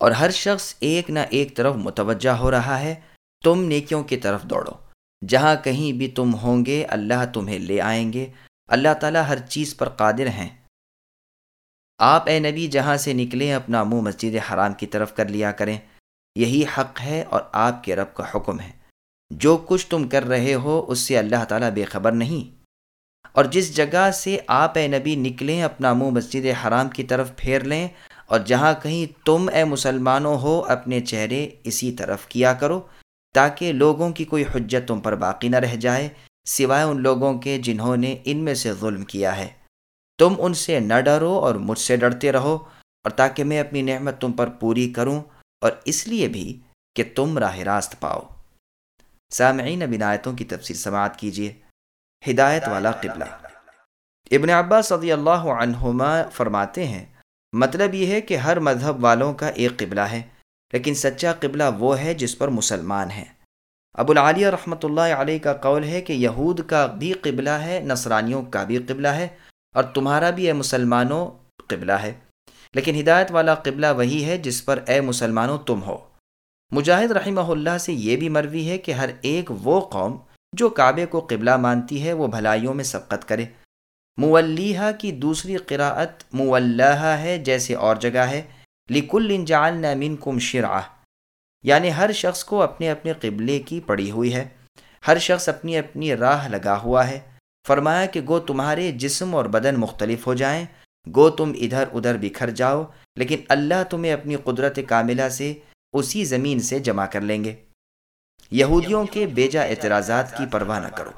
اور ہر شخص ایک نہ ایک طرف متوجہ ہو رہا ہے، تم نیکیوں کی طرف دوڑو۔ جہاں کہیں بھی تم ہوں گے، اللہ تمہیں لے آئیں گے۔ اللہ تعالیٰ ہر چیز پر قادر ہیں۔ آپ اے نبی، جہاں سے نکلیں، اپنا منہ مسجد حرام کی طرف کر لیا کریں۔ یہی حق ہے اور آپ کے رب کا حکم ہے۔ جو کچھ تم کر رہے ہو، اس سے اللہ تعالیٰ بے خبر نہیں۔ اور جس جگہ سے آپ اے نبی نکلیں، اپنا منہ مسجد حرام کی طرف پھیر لیں اور جہاں کہیں تم اے مسلمانوں ہو، اپنے چہرے اسی طرف کیا کرو، تاکہ لوگوں کی کوئی حجت تم پر باقی نہ رہ جائے، سوائے ان لوگوں کے جنہوں نے ان میں سے ظلم کیا ہے۔ تم ان سے نہ ڈرو اور مجھ سے ڈرتے رہو، اور تاکہ میں اپنی نعمت تم پر پوری کروں، اور اس لیے بھی کہ تم راہ راست پاؤ۔ سامعین بنایتوں کی تفصیل سماعت کیجیے۔ ہدایت والا قبلہ۔ ابن عباس صدی اللہ عنہما فرماتے ہیں مطلب یہ ہے کہ ہر مذہب والوں کا ایک قبلہ ہے، لیکن سچا قبلہ وہ ہے جس پر مسلمان ہیں۔ ابو العالیہ رحمۃ اللہ علیہ کا قول ہے کہ یہود کا بھی قبلہ ہے، نصرانیوں کا بھی قبلہ ہے، اور تمہارا بھی اے مسلمانوں قبلہ ہے۔ لیکن ہدایت والا قبلہ وہی ہے جس پر اے مسلمانوں تم ہو۔ مجاہد رحمہ اللہ سے یہ بھی مروی ہے کہ ہر ایک وہ قوم جو کعبے کو قبلہ مانتی ہے، وہ بھلائیوں میں سبقت کرے۔ مولیحہ کی دوسری قراءت مولحہ ہے، جیسے اور جگہ ہے۔ لکل انجال نامن کم شرآ یعنی ہر شخص کو اپنے اپنے قبلے کی پڑی ہوئی ہے۔ ہر شخص اپنی اپنی راہ لگا ہوا ہے۔ فرمایا کہ گو تمہارے جسم اور بدن مختلف ہو جائیں۔ گو تم ادھر ادھر بکھر جاؤ، لیکن اللہ تمہیں اپنی قدرت کاملہ سے اسی زمین سے جمع کر لیں گے۔ یہودیوں کے بیجا اعتراضات کی پرواہ نہ کرو۔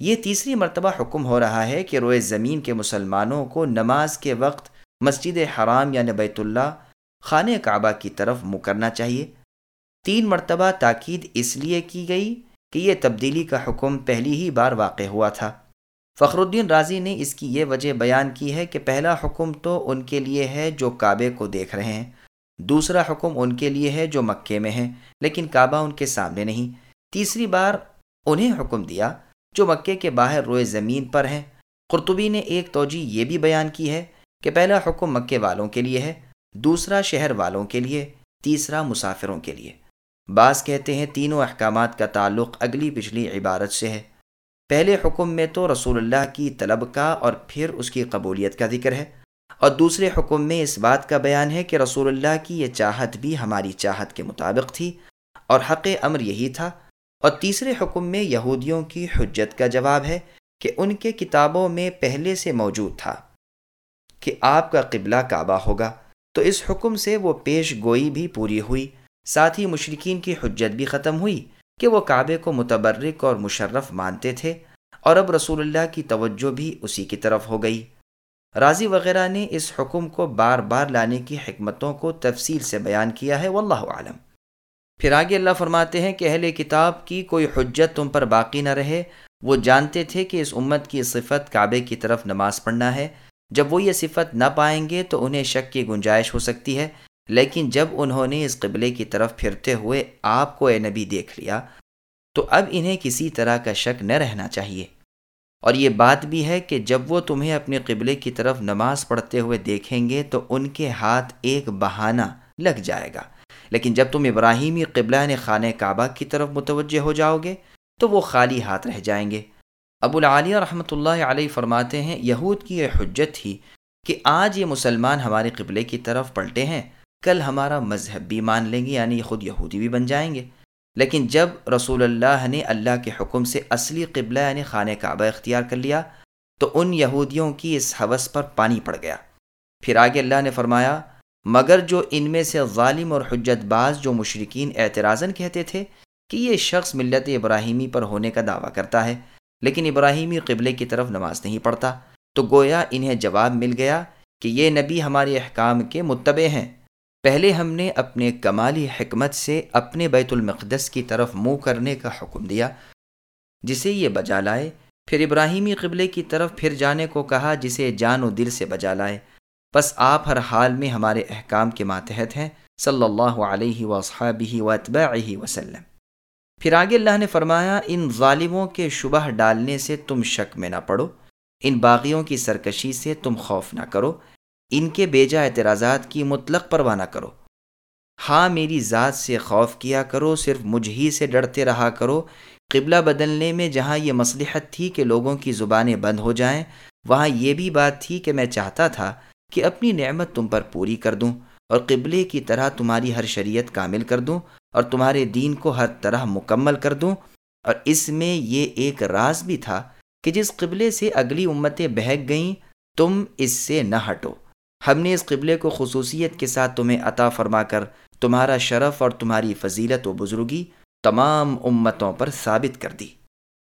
یہ تیسری مرتبہ حکم ہو رہا ہے کہ روئے زمین کے مسلمانوں کو نماز کے وقت مسجد حرام یعنی بیت اللہ، خانہ کعبہ کی طرف منہ کرنا چاہیے۔ تین مرتبہ تاکید اس لیے کی گئی کہ یہ تبدیلی کا حکم پہلی ہی بار واقع ہوا تھا۔ فخر الدین راضی نے اس کی یہ وجہ بیان کی ہے کہ پہلا حکم تو ان کے لیے ہے جو کعبے کو دیکھ رہے ہیں، دوسرا حکم ان کے لیے ہے جو مکے میں ہیں، لیکن کعبہ ان کے سامنے نہیں۔ تیسری بار انہیں حکم دیا جو مکے کے باہر روئے زمین پر ہیں۔ قرطبی نے ایک توجہ یہ بھی بیان کی ہے کہ پہلا حکم مکے والوں کے لیے ہے، دوسرا شہر والوں کے لیے، تیسرا مسافروں کے لیے۔ بعض کہتے ہیں تینوں احکامات کا تعلق اگلی پچھلی عبارت سے ہے۔ پہلے حکم میں تو رسول اللہ کی طلب کا اور پھر اس کی قبولیت کا ذکر ہے۔ اور دوسرے حکم میں اس بات کا بیان ہے کہ رسول اللہ کی یہ چاہت بھی ہماری چاہت کے مطابق تھی اور حق امر یہی تھا اور تیسرے حکم میں یہودیوں کی حجت کا جواب ہے کہ ان کے کتابوں میں پہلے سے موجود تھا کہ آپ کا قبلہ کعبہ ہوگا۔ تو اس حکم سے وہ پیش گوئی بھی پوری ہوئی۔ ساتھ ہی مشرقین کی حجت بھی ختم ہوئی کہ وہ کعبے کو متبرک اور مشرف مانتے تھے اور اب رسول اللہ کی توجہ بھی اسی کی طرف ہو گئی۔ راضی وغیرہ نے اس حکم کو بار بار لانے کی حکمتوں کو تفصیل سے بیان کیا ہے، واللہ عالم پھر آگے اللہ فرماتے ہیں کہ اہل کتاب کی کوئی حجت تم پر باقی نہ رہے۔ وہ جانتے تھے کہ اس امت کی صفت کعبے کی طرف نماز پڑھنا ہے۔ جب وہ یہ صفت نہ پائیں گے تو انہیں شک کی گنجائش ہو سکتی ہے۔ لیکن جب انہوں نے اس قبلے کی طرف پھرتے ہوئے آپ کو اے نبی دیکھ لیا، تو اب انہیں کسی طرح کا شک نہ رہنا چاہیے۔ اور یہ بات بھی ہے کہ جب وہ تمہیں اپنے قبلے کی طرف نماز پڑھتے ہوئے دیکھیں گے تو ان کے ہاتھ ایک بہانہ لگ جائے گا۔ لیکن جب تم ابراہیمی قبلہ نے خانہ کعبہ کی طرف متوجہ ہو جاؤ گے، تو وہ خالی ہاتھ رہ جائیں گے۔ ابو العالیہ رحمۃ اللہ علیہ فرماتے ہیں، یہود کی یہ حجت تھی کہ آج یہ مسلمان ہمارے قبلے کی طرف پلٹے ہیں، کل ہمارا مذہب بھی مان لیں گے یعنی خود یہودی بھی بن جائیں گے۔ لیکن جب رسول اللہ نے اللہ کے حکم سے اصلی قبلہ یعنی خانہ کعبہ اختیار کر لیا، تو ان یہودیوں کی اس حوث پر پانی پڑ گیا۔ پھر آگے اللہ نے فرمایا مگر جو ان میں سے ظالم اور حجت باز جو مشرقین اعتراضاً کہتے تھے کہ یہ شخص ملت ابراہیمی پر ہونے کا دعویٰ کرتا ہے، لیکن ابراہیمی قبلے کی طرف نماز نہیں پڑھتا، تو گویا انہیں جواب مل گیا کہ یہ نبی ہمارے احکام کے متبع ہیں۔ پہلے ہم نے اپنے کمالی حکمت سے اپنے بیت المقدس کی طرف منہ کرنے کا حکم دیا، جسے یہ بجا لائے، پھر ابراہیمی قبلے کی طرف پھر جانے کو کہا، جسے جان و دل سے بجا لائے۔ بس آپ ہر حال میں ہمارے احکام کے ماتحت ہیں، صلی اللہ علیہ وصحابہ و وسلم۔ پھر آگے اللہ نے فرمایا، ان ظالموں کے شبہ ڈالنے سے تم شک میں نہ پڑو، ان باغیوں کی سرکشی سے تم خوف نہ کرو، ان کے بیجا اعتراضات کی مطلق پرواہ نہ کرو۔ ہاں میری ذات سے خوف کیا کرو، صرف مجھ ہی سے ڈرتے رہا کرو۔ قبلہ بدلنے میں جہاں یہ مصلحت تھی کہ لوگوں کی زبانیں بند ہو جائیں، وہاں یہ بھی بات تھی کہ میں چاہتا تھا کہ اپنی نعمت تم پر پوری کر دوں اور قبلے کی طرح تمہاری ہر شریعت کامل کر دوں اور تمہارے دین کو ہر طرح مکمل کر دوں۔ اور اس میں یہ ایک راز بھی تھا کہ جس قبلے سے اگلی امتیں بہک گئیں، تم اس سے نہ ہٹو۔ ہم نے اس قبلے کو خصوصیت کے ساتھ تمہیں عطا فرما کر تمہارا شرف اور تمہاری فضیلت و بزرگی تمام امتوں پر ثابت کر دی۔